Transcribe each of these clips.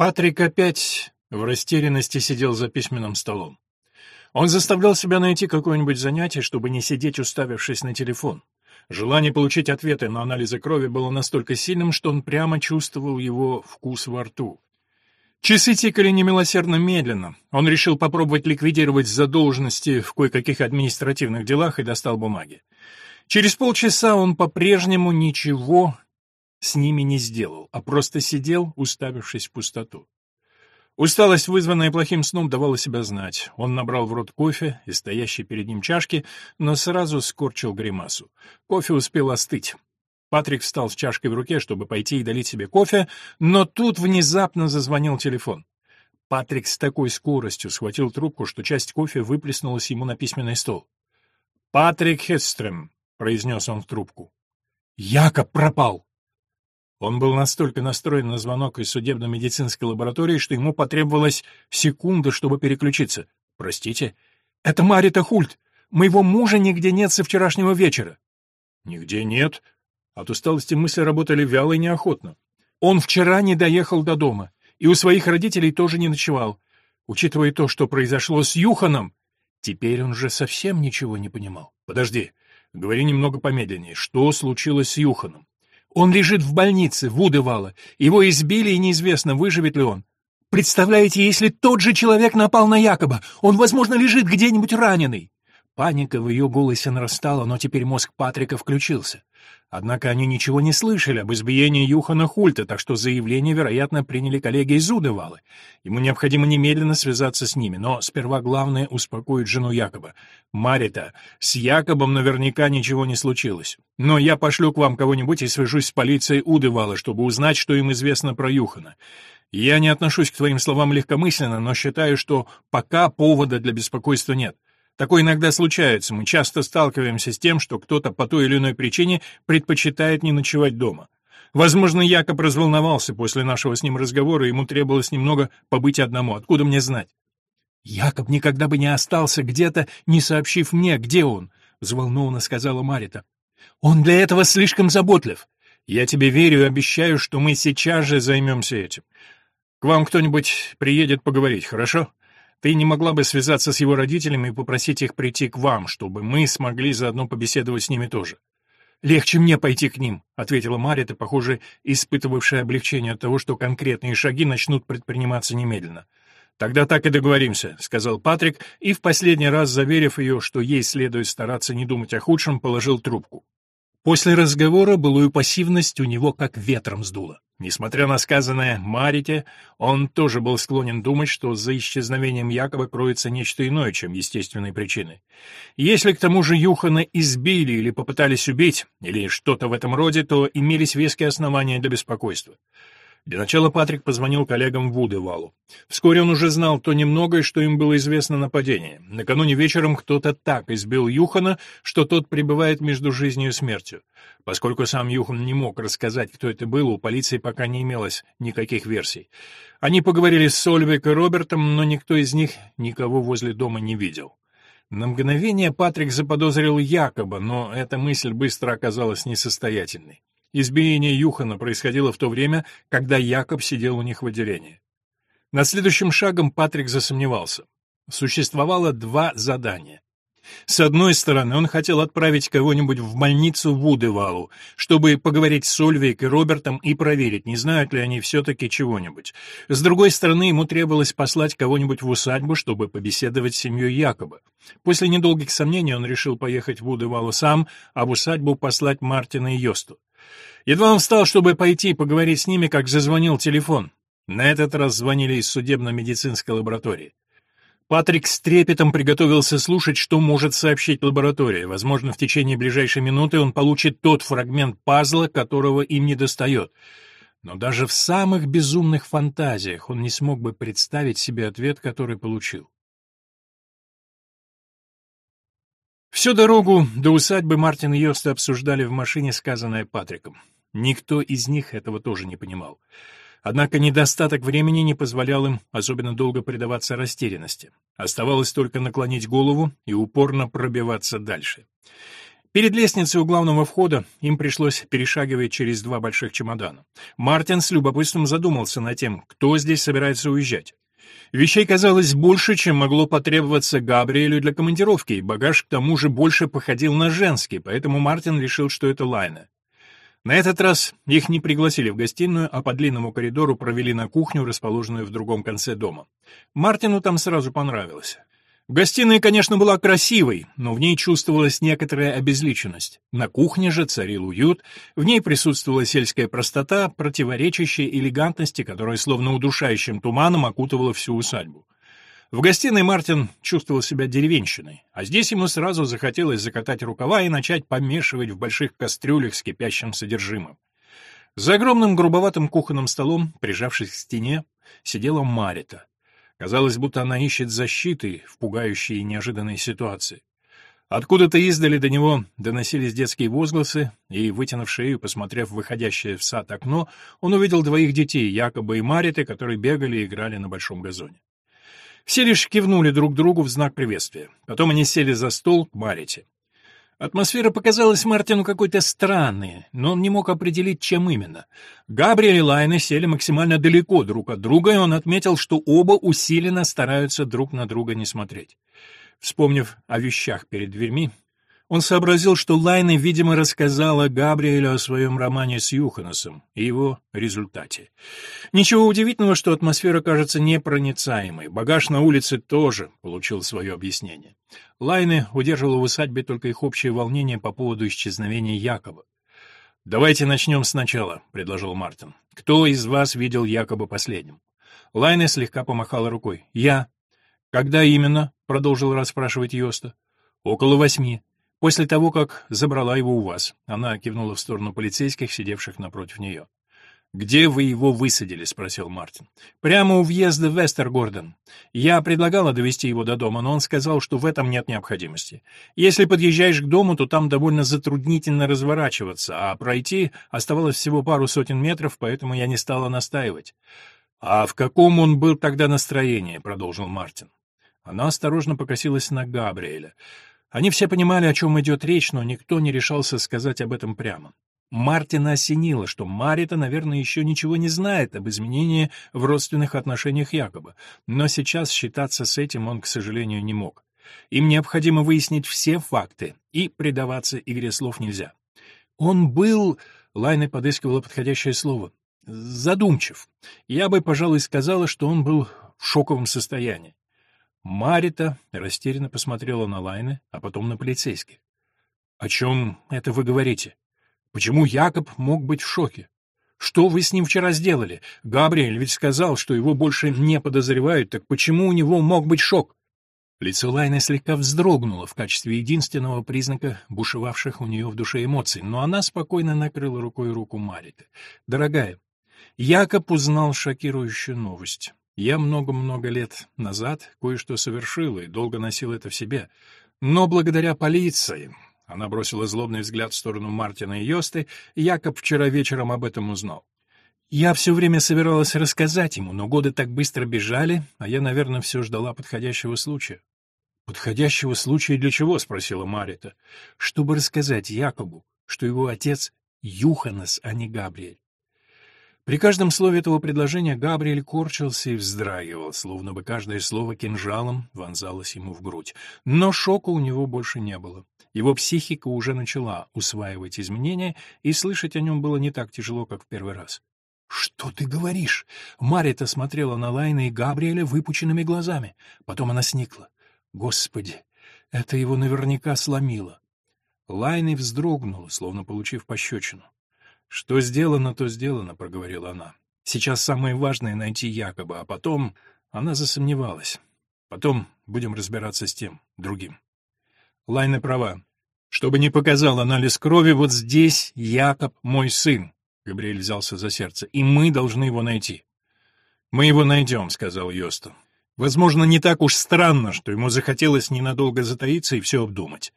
Патрик опять в растерянности сидел за письменным столом. Он заставлял себя найти какое-нибудь занятие, чтобы не сидеть, уставившись на телефон. Желание получить ответы на анализы крови было настолько сильным, что он прямо чувствовал его вкус во рту. Часы тикали немилосердно медленно. Он решил попробовать ликвидировать задолженности в кое-каких административных делах и достал бумаги. Через полчаса он по-прежнему ничего с ними не сделал, а просто сидел, уставившись в пустоту. Усталость, вызванная плохим сном, давала себя знать. Он набрал в рот кофе из стоящей перед ним чашки, но сразу скорчил гримасу. Кофе успел остыть. Патрик встал с чашкой в руке, чтобы пойти и долить себе кофе, но тут внезапно зазвонил телефон. Патрик с такой скоростью схватил трубку, что часть кофе выплеснулась ему на письменный стол. «Патрик Хедстрем», — произнес он в трубку. «Якоб пропал!» Он был настолько настроен на звонок из судебно-медицинской лаборатории, что ему потребовалась секунда, чтобы переключиться. «Простите, это Марита Хульт. Моего мужа нигде нет со вчерашнего вечера». «Нигде нет?» От усталости мысли работали вяло и неохотно. «Он вчера не доехал до дома, и у своих родителей тоже не ночевал. Учитывая то, что произошло с Юханом, теперь он же совсем ничего не понимал. Подожди, говори немного помедленнее. Что случилось с Юханом?» Он лежит в больнице, в Удывало. Его избили, и неизвестно, выживет ли он. Представляете, если тот же человек напал на Якоба, он, возможно, лежит где-нибудь раненый. Паника в ее голосе нарастала, но теперь мозг Патрика включился. Однако они ничего не слышали об избиении Юхана Хульта, так что заявление, вероятно, приняли коллеги из Удывалы. Ему необходимо немедленно связаться с ними, но сперва главное — успокоить жену Якоба. «Марита, с Якобом наверняка ничего не случилось. Но я пошлю к вам кого-нибудь и свяжусь с полицией Удывала, чтобы узнать, что им известно про Юхана. Я не отношусь к твоим словам легкомысленно, но считаю, что пока повода для беспокойства нет». Такое иногда случается, мы часто сталкиваемся с тем, что кто-то по той или иной причине предпочитает не ночевать дома. Возможно, Якоб разволновался после нашего с ним разговора, ему требовалось немного побыть одному. Откуда мне знать? Якоб никогда бы не остался где-то, не сообщив мне, где он, взволнованно сказала Марита. Он для этого слишком заботлив. Я тебе верю и обещаю, что мы сейчас же займемся этим. К вам кто-нибудь приедет поговорить, хорошо? Ты не могла бы связаться с его родителями и попросить их прийти к вам, чтобы мы смогли заодно побеседовать с ними тоже?» «Легче мне пойти к ним», — ответила Марита, похоже, испытывавшая облегчение от того, что конкретные шаги начнут предприниматься немедленно. «Тогда так и договоримся», — сказал Патрик, и в последний раз, заверив ее, что ей следует стараться не думать о худшем, положил трубку. После разговора былую пассивность у него как ветром сдуло. Несмотря на сказанное Марите, он тоже был склонен думать, что за исчезновением Якова кроется нечто иное, чем естественные причины. Если к тому же Юхана избили или попытались убить, или что-то в этом роде, то имелись веские основания для беспокойства. Для начала Патрик позвонил коллегам в Удывалу. Вскоре он уже знал то немногое, что им было известно о нападении. Накануне вечером кто-то так избил Юхана, что тот пребывает между жизнью и смертью. Поскольку сам Юхан не мог рассказать, кто это был, у полиции пока не имелось никаких версий. Они поговорили с Сольвик и Робертом, но никто из них никого возле дома не видел. На мгновение Патрик заподозрил Якоба, но эта мысль быстро оказалась несостоятельной. Избиение Юхана происходило в то время, когда Якоб сидел у них в отделении. Над следующим шагом Патрик засомневался. Существовало два задания. С одной стороны, он хотел отправить кого-нибудь в больницу в Удывалу, чтобы поговорить с Ольвейк и Робертом и проверить, не знают ли они все-таки чего-нибудь. С другой стороны, ему требовалось послать кого-нибудь в усадьбу, чтобы побеседовать с семьей Якоба. После недолгих сомнений он решил поехать в Удывалу сам, а в усадьбу послать Мартина и Йосту. Едва он встал, чтобы пойти поговорить с ними, как зазвонил телефон. На этот раз звонили из судебно-медицинской лаборатории. Патрик с трепетом приготовился слушать, что может сообщить лаборатория. Возможно, в течение ближайшей минуты он получит тот фрагмент пазла, которого им недостает. Но даже в самых безумных фантазиях он не смог бы представить себе ответ, который получил. Всю дорогу до усадьбы Мартин и Йоста обсуждали в машине сказанное Патриком. Никто из них этого тоже не понимал. Однако недостаток времени не позволял им особенно долго предаваться растерянности. Оставалось только наклонить голову и упорно пробиваться дальше. Перед лестницей у главного входа им пришлось перешагивать через два больших чемодана. Мартин с любопытством задумался над тем, кто здесь собирается уезжать. Вещей казалось больше, чем могло потребоваться Габриэлю для командировки, и багаж к тому же больше походил на женский, поэтому Мартин решил, что это Лайна. На этот раз их не пригласили в гостиную, а по длинному коридору провели на кухню, расположенную в другом конце дома. Мартину там сразу понравилось. Гостиная, конечно, была красивой, но в ней чувствовалась некоторая обезличенность. На кухне же царил уют, в ней присутствовала сельская простота, противоречащая элегантности, которая словно удушающим туманом окутывала всю усадьбу. В гостиной Мартин чувствовал себя деревенщиной, а здесь ему сразу захотелось закатать рукава и начать помешивать в больших кастрюлях с кипящим содержимым. За огромным грубоватым кухонным столом, прижавшись к стене, сидела Марита. Казалось, будто она ищет защиты в пугающей и неожиданной ситуации. Откуда-то издали до него доносились детские возгласы, и, вытянув шею, посмотрев выходящее в сад окно, он увидел двоих детей, якобы и Мариты, которые бегали и играли на большом газоне. Все лишь кивнули друг другу в знак приветствия. Потом они сели за стол к Марите. Атмосфера показалась Мартину какой-то странной, но он не мог определить, чем именно. Габриэль и Лайна сели максимально далеко друг от друга, и он отметил, что оба усиленно стараются друг на друга не смотреть. Вспомнив о вещах перед дверьми, он сообразил, что Лайна, видимо, рассказала Габриэлю о своем романе с Юханасом и его результате. Ничего удивительного, что атмосфера кажется непроницаемой. Багаж на улице тоже получил свое объяснение. Лайны удерживала в усадьбе только их общее волнение по поводу исчезновения Якова. «Давайте начнем сначала», — предложил Мартин. «Кто из вас видел Якоба последним?» Лайна слегка помахала рукой. «Я». «Когда именно?» — продолжил расспрашивать Йоста. «Около восьми. После того, как забрала его у вас, она кивнула в сторону полицейских, сидевших напротив нее. «Где вы его высадили?» — спросил Мартин. «Прямо у въезда в Вестергорден. Я предлагала довести его до дома, но он сказал, что в этом нет необходимости. Если подъезжаешь к дому, то там довольно затруднительно разворачиваться, а пройти оставалось всего пару сотен метров, поэтому я не стала настаивать». «А в каком он был тогда настроении?» — продолжил Мартин. Она осторожно покосилась на Габриэля. Они все понимали, о чем идет речь, но никто не решался сказать об этом прямо. Мартина осенило, что Марита, наверное, еще ничего не знает об изменении в родственных отношениях Якоба, но сейчас считаться с этим он, к сожалению, не мог. Им необходимо выяснить все факты, и предаваться игре слов нельзя. Он был... Лайна подыскивала подходящее слово. Задумчив. Я бы, пожалуй, сказала, что он был в шоковом состоянии. Марита растерянно посмотрела на Лайны, а потом на полицейских. «О чем это вы говорите? Почему Якоб мог быть в шоке? Что вы с ним вчера сделали? Габриэль ведь сказал, что его больше не подозревают, так почему у него мог быть шок?» Лицо Лайны слегка вздрогнуло в качестве единственного признака бушевавших у нее в душе эмоций, но она спокойно накрыла рукой руку Мариты. «Дорогая, Якоб узнал шокирующую новость. Я много-много лет назад кое-что совершила и долго носил это в себе. Но благодаря полиции, она бросила злобный взгляд в сторону Мартина и Йосты, Якоб вчера вечером об этом узнал. Я все время собиралась рассказать ему, но годы так быстро бежали, а я, наверное, все ждала подходящего случая. «Подходящего случая для чего?» — спросила Марита. «Чтобы рассказать Якобу, что его отец — Юханас, а не Габриэль. При каждом слове этого предложения Габриэль корчился и вздрагивал, словно бы каждое слово кинжалом вонзалось ему в грудь. Но шока у него больше не было. Его психика уже начала усваивать изменения, и слышать о нем было не так тяжело, как в первый раз. «Что ты говоришь?» Марита смотрела на Лайна и Габриэля выпученными глазами. Потом она сникла. «Господи, это его наверняка сломило». Лайна вздрогнула, словно получив пощечину. «Что сделано, то сделано», — проговорила она. «Сейчас самое важное — найти Якоба, а потом...» Она засомневалась. «Потом будем разбираться с тем, другим». Лайна права. Чтобы не показал анализ крови, вот здесь Якоб мой сын. Габриэль взялся за сердце. И мы должны его найти. Мы его найдем, сказал Йоста. Возможно, не так уж странно, что ему захотелось ненадолго затаиться и все обдумать.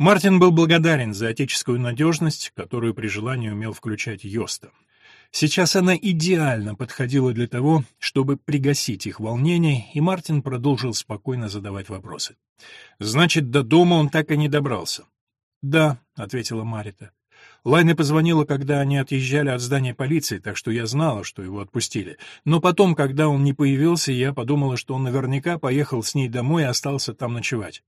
Мартин был благодарен за отеческую надежность, которую при желании умел включать Йоста. Сейчас она идеально подходила для того, чтобы пригасить их волнение, и Мартин продолжил спокойно задавать вопросы. Значит, до дома он так и не добрался. «Да», — ответила Марита. Лайна позвонила, когда они отъезжали от здания полиции, так что я знала, что его отпустили. Но потом, когда он не появился, я подумала, что он наверняка поехал с ней домой и остался там ночевать.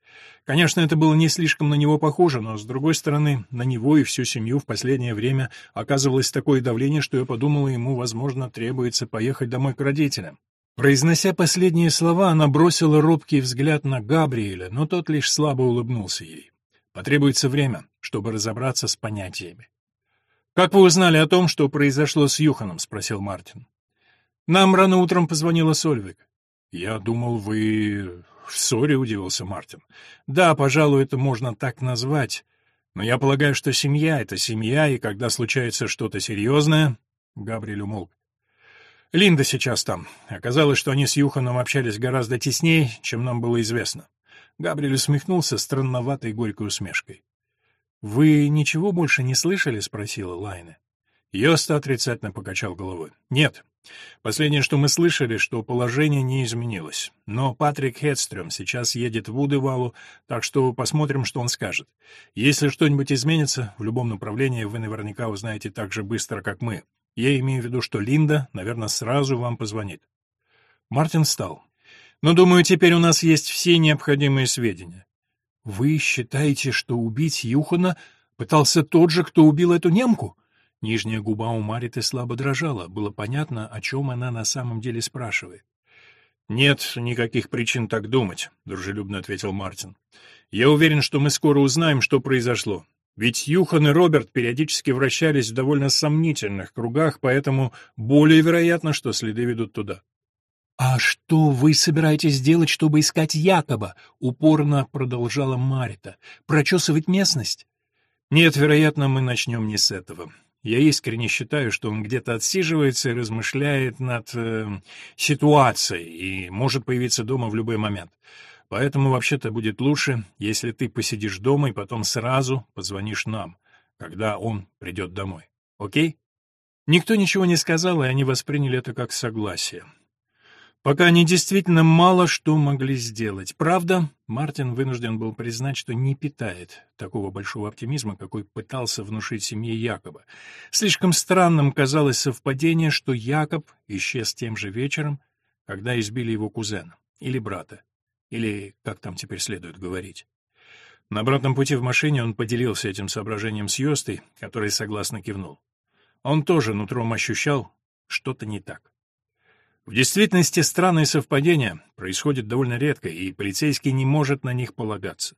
Конечно, это было не слишком на него похоже, но, с другой стороны, на него и всю семью в последнее время оказывалось такое давление, что я подумала, ему, возможно, требуется поехать домой к родителям. Произнося последние слова, она бросила робкий взгляд на Габриэля, но тот лишь слабо улыбнулся ей. Потребуется время, чтобы разобраться с понятиями. «Как вы узнали о том, что произошло с Юханом?» — спросил Мартин. «Нам рано утром позвонила Сольвик». «Я думал, вы в ссоре», — удивился Мартин. «Да, пожалуй, это можно так назвать. Но я полагаю, что семья — это семья, и когда случается что-то серьезное...» Габриэль умолк. «Линда сейчас там. Оказалось, что они с Юханом общались гораздо теснее, чем нам было известно. Габриэль усмехнулся странноватой горькой усмешкой. «Вы ничего больше не слышали?» — спросила Лайна. Йоста отрицательно покачал головой. «Нет. Последнее, что мы слышали, что положение не изменилось. Но Патрик Хедстрём сейчас едет в Удывалу, так что посмотрим, что он скажет. Если что-нибудь изменится, в любом направлении вы наверняка узнаете так же быстро, как мы. Я имею в виду, что Линда, наверное, сразу вам позвонит». Мартин встал. Но, думаю, теперь у нас есть все необходимые сведения. Вы считаете, что убить Юхана пытался тот же, кто убил эту немку? Нижняя губа у Мариты слабо дрожала. Было понятно, о чем она на самом деле спрашивает. «Нет никаких причин так думать», — дружелюбно ответил Мартин. «Я уверен, что мы скоро узнаем, что произошло. Ведь Юхан и Роберт периодически вращались в довольно сомнительных кругах, поэтому более вероятно, что следы ведут туда. «А что вы собираетесь делать, чтобы искать Якоба?» — упорно продолжала Марита. «Прочесывать местность?» «Нет, вероятно, мы начнем не с этого. Я искренне считаю, что он где-то отсиживается и размышляет над э, ситуацией и может появиться дома в любой момент. Поэтому вообще-то будет лучше, если ты посидишь дома и потом сразу позвонишь нам, когда он придет домой. Окей?» Никто ничего не сказал, и они восприняли это как согласие. Пока они действительно мало что могли сделать. Правда, Мартин вынужден был признать, что не питает такого большого оптимизма, какой пытался внушить семье Якоба. Слишком странным казалось совпадение, что Якоб исчез тем же вечером, когда избили его кузена или брата, или как там теперь следует говорить. На обратном пути в машине он поделился этим соображением с Йостой, который согласно кивнул. Он тоже нутром ощущал, что-то не так. В действительности странные совпадения происходят довольно редко, и полицейский не может на них полагаться.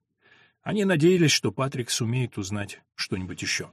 Они надеялись, что Патрик сумеет узнать что-нибудь еще.